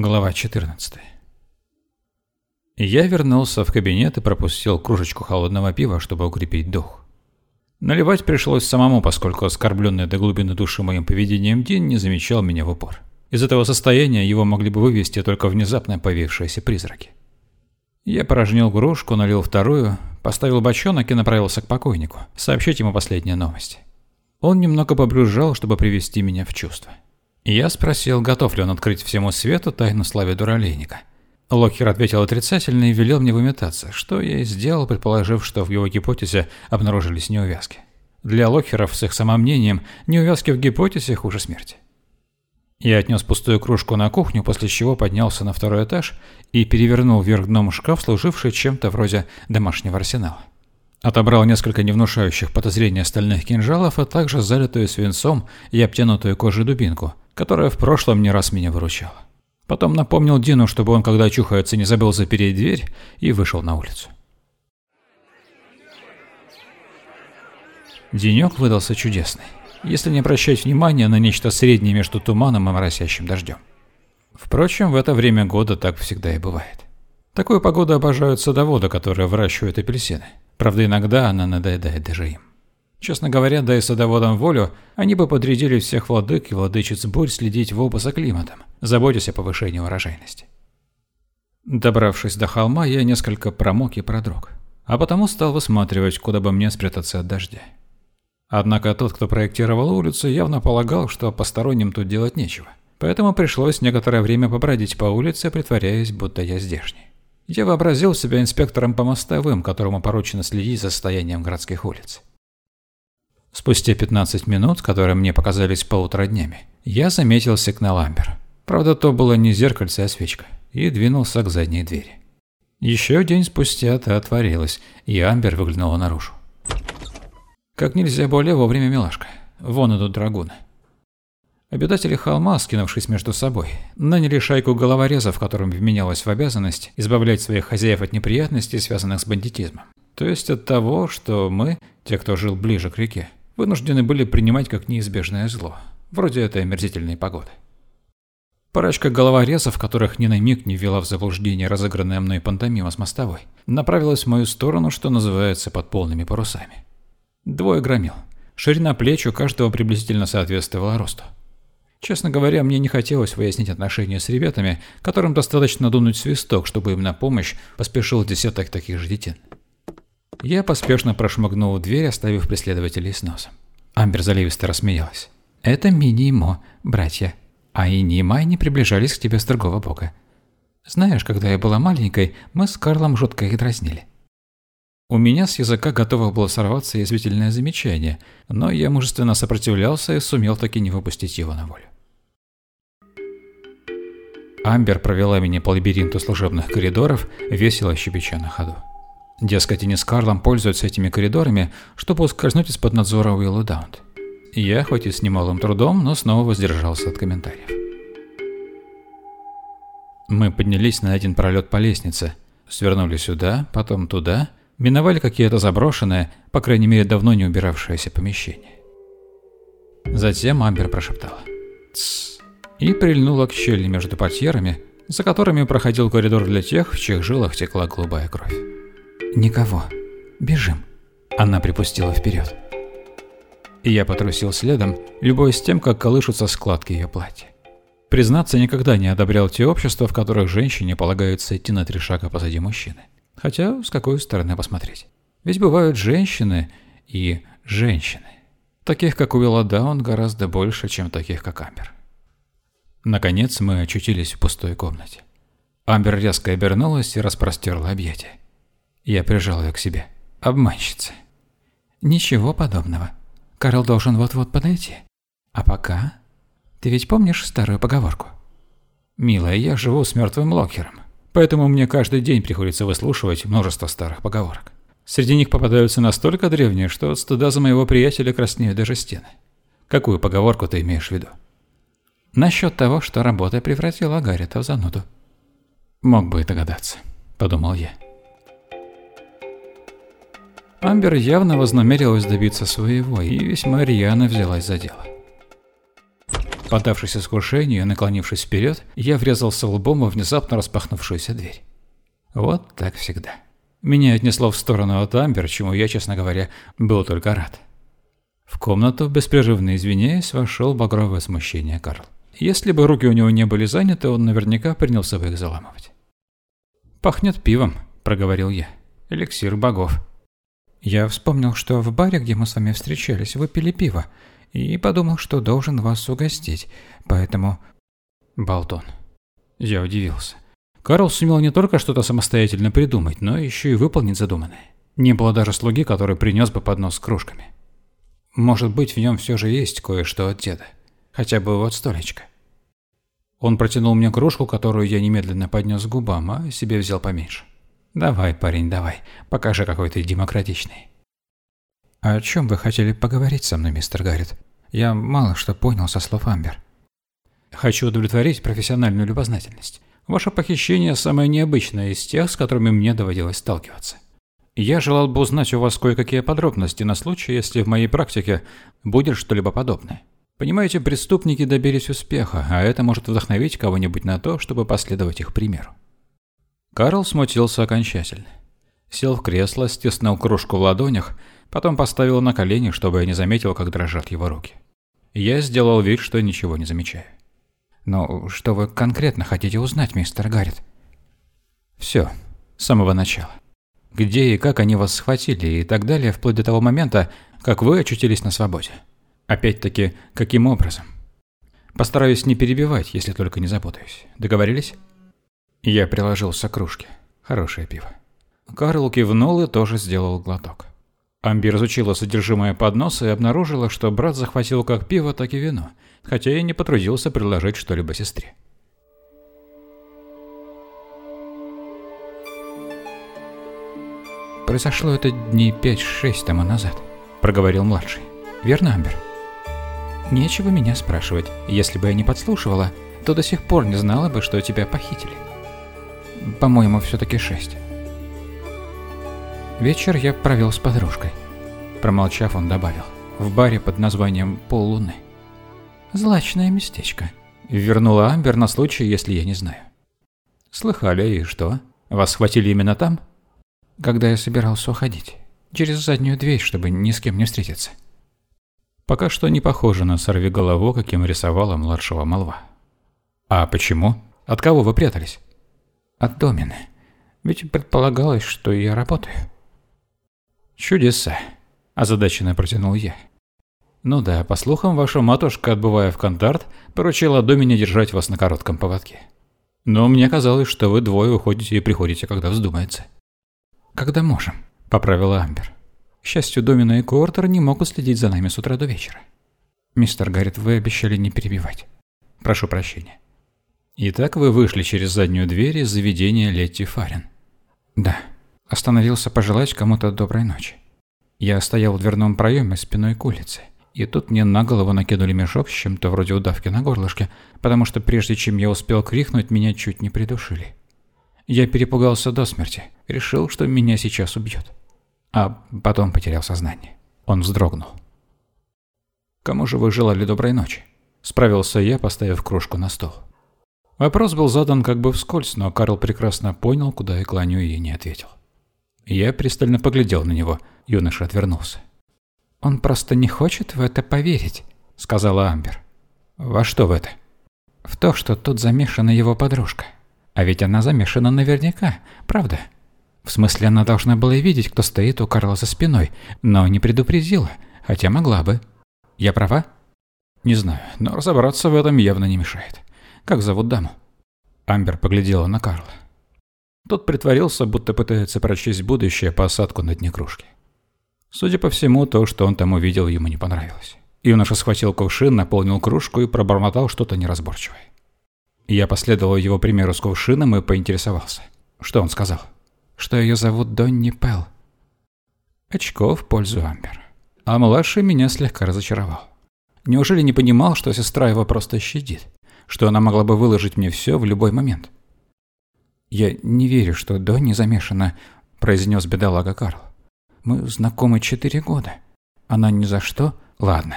Глава 14. Я вернулся в кабинет и пропустил кружечку холодного пива, чтобы укрепить дух. Наливать пришлось самому, поскольку оскорбленный до глубины души моим поведением Дин не замечал меня в упор. Из этого состояния его могли бы вывести только внезапно появившиеся призраки. Я порожнил кружку, налил вторую, поставил бочонок и направился к покойнику, сообщить ему последние новости. Он немного побрюзжал, чтобы привести меня в чувство. Я спросил, готов ли он открыть всему свету тайну славы дуралейника. Локхер ответил отрицательно и велел мне выметаться, что я и сделал, предположив, что в его гипотезе обнаружились неувязки. Для Локхеров с их самомнением неувязки в гипотезе хуже смерти. Я отнес пустую кружку на кухню, после чего поднялся на второй этаж и перевернул вверх дном шкаф, служивший чем-то вроде домашнего арсенала. Отобрал несколько невнушающих подозрений стальных кинжалов, а также залитую свинцом и обтянутую кожей дубинку, которая в прошлом не раз меня выручала. Потом напомнил Дину, чтобы он, когда чухается, не забыл запереть дверь, и вышел на улицу. Денек выдался чудесный, если не обращать внимания на нечто среднее между туманом и моросящим дождем. Впрочем, в это время года так всегда и бывает. Такую погоду обожают садоводы, которые выращивают апельсины. Правда, иногда она надоедает даже им. Честно говоря, дай садоводам волю, они бы подрядили всех владык и владычиц бурь следить в оба за климатом, заботясь о повышении урожайности. Добравшись до холма, я несколько промок и продрог, а потому стал высматривать, куда бы мне спрятаться от дождя. Однако тот, кто проектировал улицу, явно полагал, что посторонним тут делать нечего, поэтому пришлось некоторое время побродить по улице, притворяясь, будто я здешний. Я вообразил себя инспектором по мостовым, которому поручено следить за состоянием городских улиц. Спустя 15 минут, которые мне показались полутораднями, я заметил сигнал Амбер. Правда, то было не зеркальце, а свечка, и двинулся к задней двери. Еще день спустя та отворилась, и Амбер выглянула наружу. Как нельзя более вовремя, милашка. Вон идут драгуны. Обитатели холма, скинувшись между собой, наняли шайку головорезов, которым вменялось в обязанность избавлять своих хозяев от неприятностей, связанных с бандитизмом. То есть от того, что мы, те, кто жил ближе к реке, вынуждены были принимать как неизбежное зло, вроде этой омерзительной погоды. Парочка головорезов, которых ни на миг не ввела в заблуждение разыгранная мной пантомима с мостовой, направилась в мою сторону, что называется, под полными парусами. Двое громил. Ширина плеч у каждого приблизительно соответствовала росту. Честно говоря, мне не хотелось выяснить отношения с ребятами, которым достаточно дунуть свисток, чтобы им на помощь поспешил десяток таких же детей. Я поспешно прошмыгнул в дверь, оставив преследователей с носом. Амбер заливисто рассмеялась. «Это Мини и Мо, братья. А и не Май не приближались к тебе с другого бока. Знаешь, когда я была маленькой, мы с Карлом жутко их дразнили». У меня с языка готово было сорваться язвительное замечание, но я мужественно сопротивлялся и сумел таки не выпустить его на волю. Амбер провела меня по лабиринту служебных коридоров, весело щебеча на ходу. Дескать, они с Карлом пользуются этими коридорами, чтобы ускользнуть из-под надзора Уиллу Даунт. Я, хоть и с немалым трудом, но снова воздержался от комментариев. Мы поднялись на один пролет по лестнице, свернули сюда, потом туда, миновали какие-то заброшенные, по крайней мере давно не убиравшиеся помещения. Затем Амбер прошептала «Тссс» и прильнула к щели между портьерами, за которыми проходил коридор для тех, в чьих жилах текла голубая кровь. «Никого. Бежим». Она припустила вперед. Я потрусил следом, любуясь тем, как колышутся складки ее платья. Признаться, никогда не одобрял те общества, в которых женщине полагается идти на три шага позади мужчины. Хотя, с какой стороны посмотреть. Ведь бывают женщины и женщины. Таких, как Уилла Даун, гораздо больше, чем таких, как Амбер. Наконец мы очутились в пустой комнате. Амбер резко обернулась и распростерла объятия. Я прижал ее к себе. Обманщица. Ничего подобного. Карл должен вот-вот подойти. А пока... Ты ведь помнишь старую поговорку? Милая, я живу с мертвым Локером. Поэтому мне каждый день приходится выслушивать множество старых поговорок. Среди них попадаются настолько древние, что от стыда за моего приятеля краснеют даже стены. Какую поговорку ты имеешь в виду? Насчет того, что работа превратила Гаррита в зануду. Мог бы и догадаться, подумал я. Амбер явно вознамерилась добиться своего и весьма рьяно взялась за дело. Поддавшись искушению и наклонившись вперед, я врезался лбом во внезапно распахнувшуюся дверь. Вот так всегда. Меня отнесло в сторону от Амбер, чему я, честно говоря, был только рад. В комнату, беспрерывно извиняясь, вошел багровое смущение Карл. Если бы руки у него не были заняты, он наверняка принялся бы их заламывать. «Пахнет пивом», – проговорил я. «Эликсир богов». Я вспомнил, что в баре, где мы с вами встречались, вы пили пиво, и подумал, что должен вас угостить, поэтому... Болтон. Я удивился. Карл сумел не только что-то самостоятельно придумать, но еще и выполнить задуманное. Не было даже слуги, который принес бы поднос с кружками. Может быть, в нем все же есть кое-что от деда. Хотя бы вот столечко. Он протянул мне кружку, которую я немедленно поднес к губам, а себе взял поменьше. «Давай, парень, давай, покажи, какой ты демократичный». «О чем вы хотели поговорить со мной, мистер Гаррет? Я мало что понял со слов Амбер». «Хочу удовлетворить профессиональную любознательность. Ваше похищение самое необычное из тех, с которыми мне доводилось сталкиваться. Я желал бы узнать у вас кое-какие подробности на случай, если в моей практике будет что-либо подобное. Понимаете, преступники добились успеха, а это может вдохновить кого-нибудь на то, чтобы последовать их примеру. Карл смутился окончательно. Сел в кресло, стиснул кружку в ладонях, потом поставил на колени, чтобы я не заметил, как дрожат его руки. Я сделал вид, что ничего не замечаю. «Но что вы конкретно хотите узнать, мистер Гаррет?» «Все. С самого начала. Где и как они вас схватили и так далее, вплоть до того момента, как вы очутились на свободе. Опять-таки, каким образом? Постараюсь не перебивать, если только не запутаюсь. Договорились?» Я приложился к кружке. Хорошее пиво. Карл кивнул и тоже сделал глоток. Амби разучила содержимое подноса и обнаружила, что брат захватил как пиво, так и вино, хотя и не потрудился предложить что-либо сестре. «Произошло это дней пять-шесть тому назад», — проговорил младший. «Верно, Амбер?» «Нечего меня спрашивать. Если бы я не подслушивала, то до сих пор не знала бы, что тебя похитили. По-моему, все-таки шесть». Вечер я провел с подружкой. Промолчав, он добавил. В баре под названием «Поллуны». «Злачное местечко», — вернула Амбер на случай, если я не знаю. «Слыхали, и что? Вас схватили именно там?» «Когда я собирался уходить. Через заднюю дверь, чтобы ни с кем не встретиться». Пока что не похоже на сорвиголову, каким рисовала младшего молва. «А почему? От кого вы прятались?» «От Домины. Ведь предполагалось, что я работаю». «Чудеса», – озадаченно протянул я. «Ну да, по слухам, ваша матушка, отбывая в контарт, поручила Домине держать вас на коротком поводке. Но мне казалось, что вы двое уходите и приходите, когда вздумается». «Когда можем», – поправила Амбер. К счастью, Домина и Куортер не могут следить за нами с утра до вечера. «Мистер Гаррет, вы обещали не перебивать. Прошу прощения». «Итак, вы вышли через заднюю дверь из заведения Летти Фарин?» «Да». Остановился пожелать кому-то доброй ночи. Я стоял в дверном проеме спиной к улице, и тут мне на голову накинули мешок с чем-то вроде удавки на горлышке, потому что прежде чем я успел крикнуть, меня чуть не придушили. Я перепугался до смерти, решил, что меня сейчас убьют. А потом потерял сознание. Он вздрогнул. «Кому же вы желали доброй ночи?» Справился я, поставив кружку на стол. Вопрос был задан как бы вскользь, но Карл прекрасно понял, куда я клоню, и не ответил. Я пристально поглядел на него. Юноша отвернулся. «Он просто не хочет в это поверить», — сказала Амбер. «Во что в это?» «В то, что тут замешана его подружка. А ведь она замешана наверняка, правда?» В смысле, она должна была видеть, кто стоит у Карла за спиной, но не предупредила, хотя могла бы. Я права? Не знаю, но разобраться в этом явно не мешает. Как зовут даму? Амбер поглядела на Карла. Тот притворился, будто пытается прочесть будущее по осадку на дне кружки. Судя по всему, то, что он там увидел, ему не понравилось. Юноша схватил кувшин, наполнил кружку и пробормотал что-то неразборчивое. Я последовал его примеру с кувшином и поинтересовался. Что он сказал? Что ее зовут Донни Пелл. Очко в пользу Амбер. А младший меня слегка разочаровал. Неужели не понимал, что сестра его просто щадит? Что она могла бы выложить мне все в любой момент? «Я не верю, что Донни замешана», – произнес бедолага Карл. «Мы знакомы четыре года. Она ни за что...» «Ладно.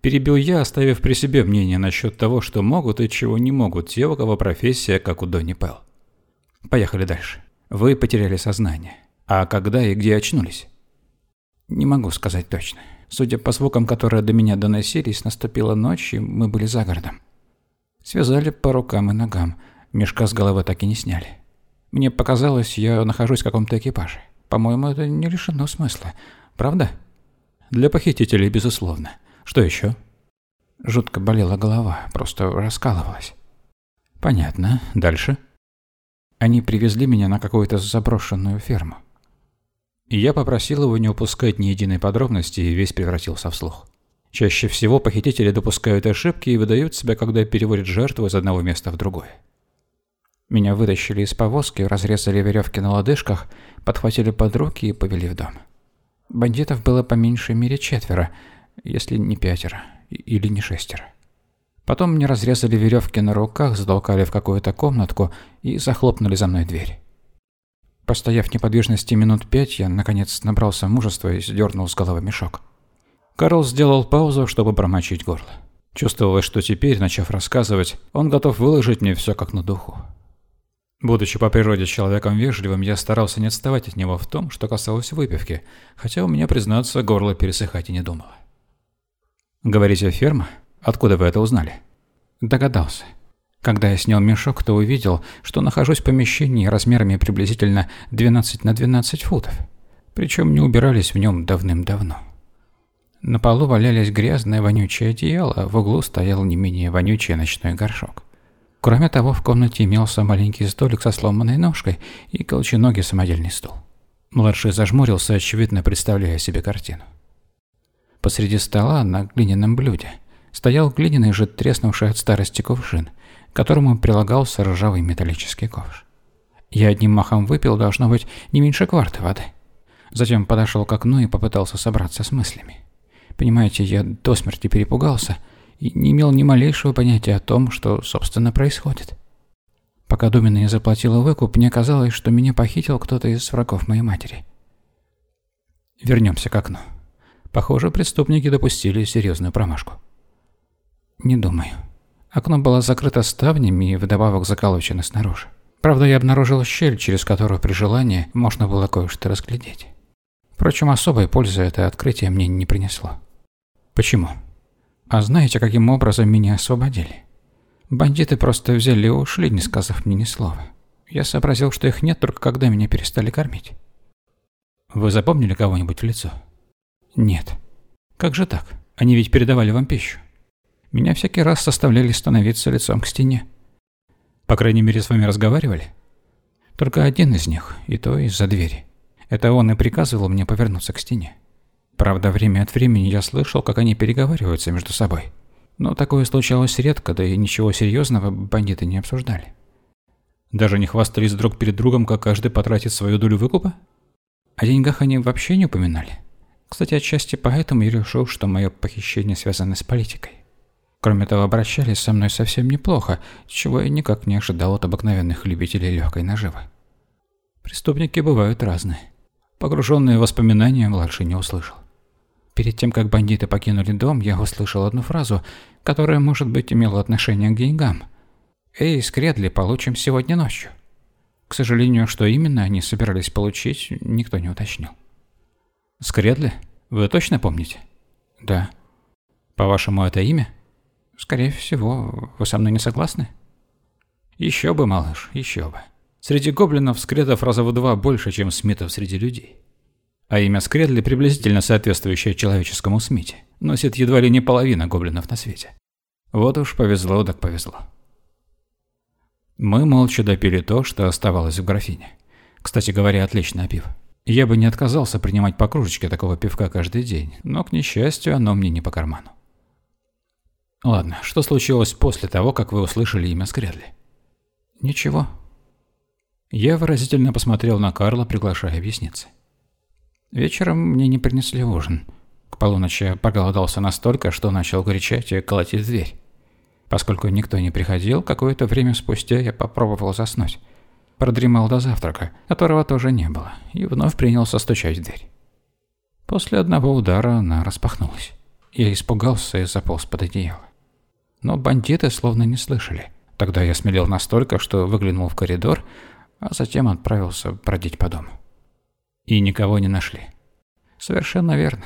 Перебил я, оставив при себе мнение насчет того, что могут и чего не могут те, у кого профессия, как у Донни Пелл. Поехали дальше. Вы потеряли сознание. А когда и где очнулись? Не могу сказать точно. Судя по звукам, которые до меня доносились, наступила ночь, и мы были за городом. Связали по рукам и ногам. Мешка с головы так и не сняли. Мне показалось, я нахожусь в каком-то экипаже. По-моему, это не лишено смысла. Правда? Для похитителей, безусловно. Что еще? Жутко болела голова, просто раскалывалась. Понятно. Дальше? Они привезли меня на какую-то заброшенную ферму. Я попросил его не упускать ни единой подробности, и весь превратился в слух. Чаще всего похитители допускают ошибки и выдают себя, когда переводят жертву из одного места в другое. Меня вытащили из повозки, разрезали веревки на лодыжках, подхватили под руки и повели в дом. Бандитов было по меньшей мере четверо, если не пятеро, или не шестеро. Потом мне разрезали веревки на руках, затолкали в какую-то комнатку и захлопнули за мной дверь. Постояв в неподвижности минут пять, я, наконец, набрался мужества и сдернул с головы мешок. Карл сделал паузу, чтобы промочить горло. Чувствовалось, что теперь, начав рассказывать, он готов выложить мне все как на духу. Будучи по природе человеком вежливым, я старался не отставать от него в том, что касалось выпивки, хотя у меня, признаться, горло пересыхать и не думало. «Говорите, ферма? Откуда вы это узнали?» «Догадался. Когда я снял мешок, то увидел, что нахожусь в помещении размерами приблизительно 12 на 12 футов. Причем не убирались в нем давным-давно. На полу валялись грязное вонючее одеяло, в углу стоял не менее вонючий ночной горшок. Кроме того, в комнате имелся маленький столик со сломанной ножкой и колченогий самодельный стол. Младший зажмурился, очевидно представляя себе картину. Посреди стола на глиняном блюде стоял глиняный же треснувший от старости кувшин – к которому прилагался ржавый металлический ковш. Я одним махом выпил, должно быть, не меньше кварты воды. Затем подошел к окну и попытался собраться с мыслями. Понимаете, я до смерти перепугался и не имел ни малейшего понятия о том, что, собственно, происходит. Пока Думина не заплатила выкуп, мне казалось, что меня похитил кто-то из врагов моей матери. Вернемся к окну. Похоже, преступники допустили серьезную промашку. Не думаю. Окно было закрыто ставнями и вдобавок заколочено снаружи. Правда, я обнаружил щель, через которую при желании можно было кое-что разглядеть. Впрочем, особой пользы это открытие мне не принесло. Почему? А знаете, каким образом меня освободили? Бандиты просто взяли и ушли, не сказав мне ни слова. Я сообразил, что их нет только когда меня перестали кормить. Вы запомнили кого-нибудь в лицо? Нет. Как же так? Они ведь передавали вам пищу. Меня всякий раз заставляли становиться лицом к стене. По крайней мере, с вами разговаривали? Только один из них, и то из-за двери. Это он и приказывал мне повернуться к стене. Правда, время от времени я слышал, как они переговариваются между собой. Но такое случалось редко, да и ничего серьезного бандиты не обсуждали. Даже не хвастались друг перед другом, как каждый потратит свою долю выкупа? О деньгах они вообще не упоминали. Кстати, отчасти поэтому я решил, что мое похищение связано с политикой. Кроме того, обращались со мной совсем неплохо, чего я никак не ожидал от обыкновенных любителей легкой наживы. Преступники бывают разные. Погруженные в воспоминания младший не услышал. Перед тем, как бандиты покинули дом, я услышал одну фразу, которая, может быть, имела отношение к деньгам. «Эй, Скредли, получим сегодня ночью». К сожалению, что именно они собирались получить, никто не уточнил. «Скредли? Вы точно помните?» «Да». «По-вашему, это имя?» Скорее всего, вы со мной не согласны? Еще бы, малыш, еще бы. Среди гоблинов скредов раза в два больше, чем смитов среди людей. А имя Скредли, приблизительно соответствующее человеческому смите, носит едва ли не половина гоблинов на свете. Вот уж повезло так повезло. Мы молча допили то, что оставалось в графине. Кстати говоря, отличное пиво. Я бы не отказался принимать по кружечке такого пивка каждый день, но, к несчастью, оно мне не по карману. Ладно, что случилось после того, как вы услышали имя Скредли? Ничего. Я выразительно посмотрел на Карла, приглашая объясниться. Вечером мне не принесли ужин. К полуночи я проголодался настолько, что начал горячать и колотить дверь. Поскольку никто не приходил, какое-то время спустя я попробовал заснуть. Продремал до завтрака, которого тоже не было, и вновь принялся стучать в дверь. После одного удара она распахнулась. Я испугался и заполз под одеяло. Но бандиты словно не слышали. Тогда я смелел настолько, что выглянул в коридор, а затем отправился бродить по дому. И никого не нашли. Совершенно верно.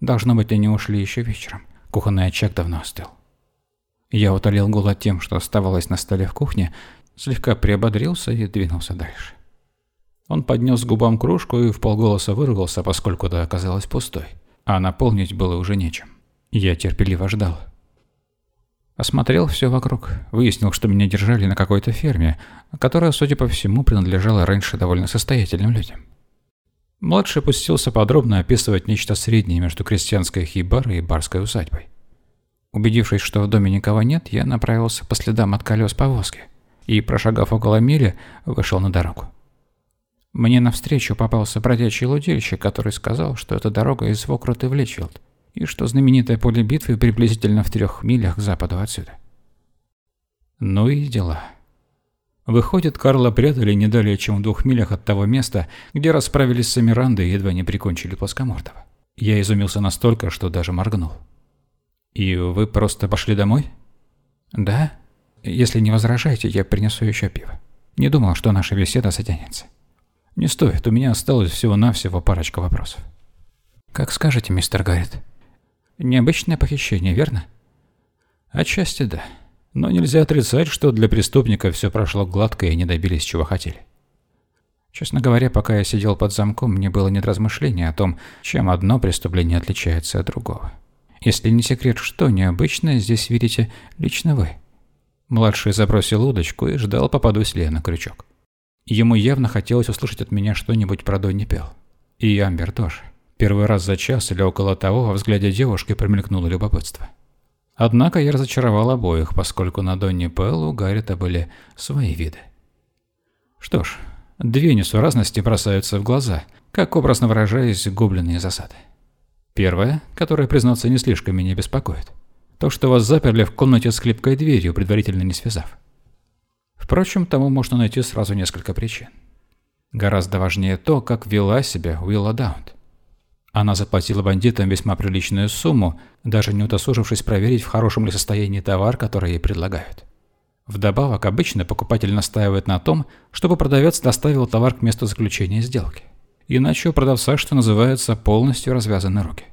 Должно быть, они ушли еще вечером. Кухонный очаг давно остыл. Я утолил голод тем, что оставалось на столе в кухне, слегка приободрился и двинулся дальше. Он поднес к губам кружку и в полголоса выругался, поскольку та оказалась пустой, а наполнить было уже нечем. Я терпеливо ждал. Осмотрел все вокруг, выяснил, что меня держали на какой-то ферме, которая, судя по всему, принадлежала раньше довольно состоятельным людям. Младший пустился подробно описывать нечто среднее между крестьянской хибарой и барской усадьбой. Убедившись, что в доме никого нет, я направился по следам от колес повозки и, прошагав около мили, вышел на дорогу. Мне навстречу попался бродячий лудильщик, который сказал, что это дорога из Вокруты в Личфилд, и что знаменитое поле битвы приблизительно в трех милях к западу отсюда. Ну и дела. Выходит, Карла прятали не далее, чем в двух милях от того места, где расправились с Амирандой и едва не прикончили Плоскомордова. Я изумился настолько, что даже моргнул. «И вы просто пошли домой?» «Да. Если не возражаете, я принесу еще пиво. Не думал, что наша беседа затянется». «Не стоит, у меня осталось всего-навсего парочка вопросов». «Как скажете, мистер Гаррет». «Необычное похищение, верно?» «Отчасти да». Но нельзя отрицать, что для преступника все прошло гладко и они добились чего хотели. Честно говоря, пока я сидел под замком, мне было нет размышления о том, чем одно преступление отличается от другого. Если не секрет, что необычное здесь видите лично вы. Младший забросил удочку и ждал, попадусь ли я на крючок. Ему явно хотелось услышать от меня что-нибудь про Донни Пел. И Амбер тоже. Первый раз за час или около того во взгляде девушки промелькнуло любопытство. Однако я разочаровал обоих, поскольку на Донни Пэлл у Гаррита были свои виды. Что ж, две несуразности бросаются в глаза, как образно выражаясь гоблиные засады. Первое, которое, признаться, не слишком меня беспокоит. То, что вас заперли в комнате с клипкой дверью, предварительно не связав. Впрочем, тому можно найти сразу несколько причин. Гораздо важнее то, как вела себя Уилла Даунт. Она заплатила бандитам весьма приличную сумму, даже не удосужившись проверить, в хорошем ли состоянии товар, который ей предлагают. Вдобавок, обычно покупатель настаивает на том, чтобы продавец доставил товар к месту заключения сделки. Иначе у продавца, что называется, полностью развязаны руки.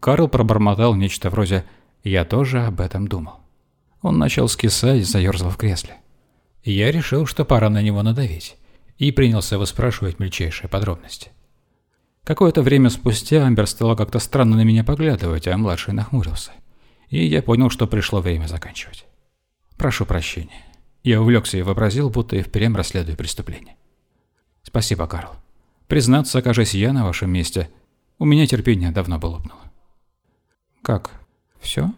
Карл пробормотал нечто вроде «Я тоже об этом думал». Он начал скисать и заерзал в кресле. Я решил, что пора на него надавить, и принялся выспрашивать мельчайшие подробности. Какое-то время спустя Амбер стала как-то странно на меня поглядывать, а младший нахмурился. И я понял, что пришло время заканчивать. Прошу прощения. Я увлекся и вообразил, будто и впрямь расследую преступление. Спасибо, Карл. Признаться, окажись я на вашем месте, у меня терпение давно бы лопнуло. Как? Все?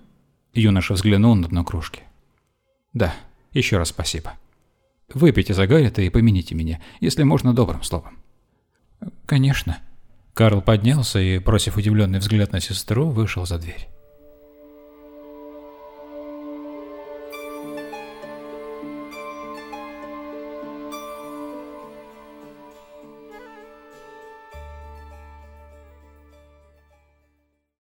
Юноша взглянул на дно кружки. Да, еще раз спасибо. Выпейте за Гаррита и помяните меня, если можно добрым словом. Конечно. Карл поднялся и, бросив удивленный взгляд на сестру, вышел за дверь.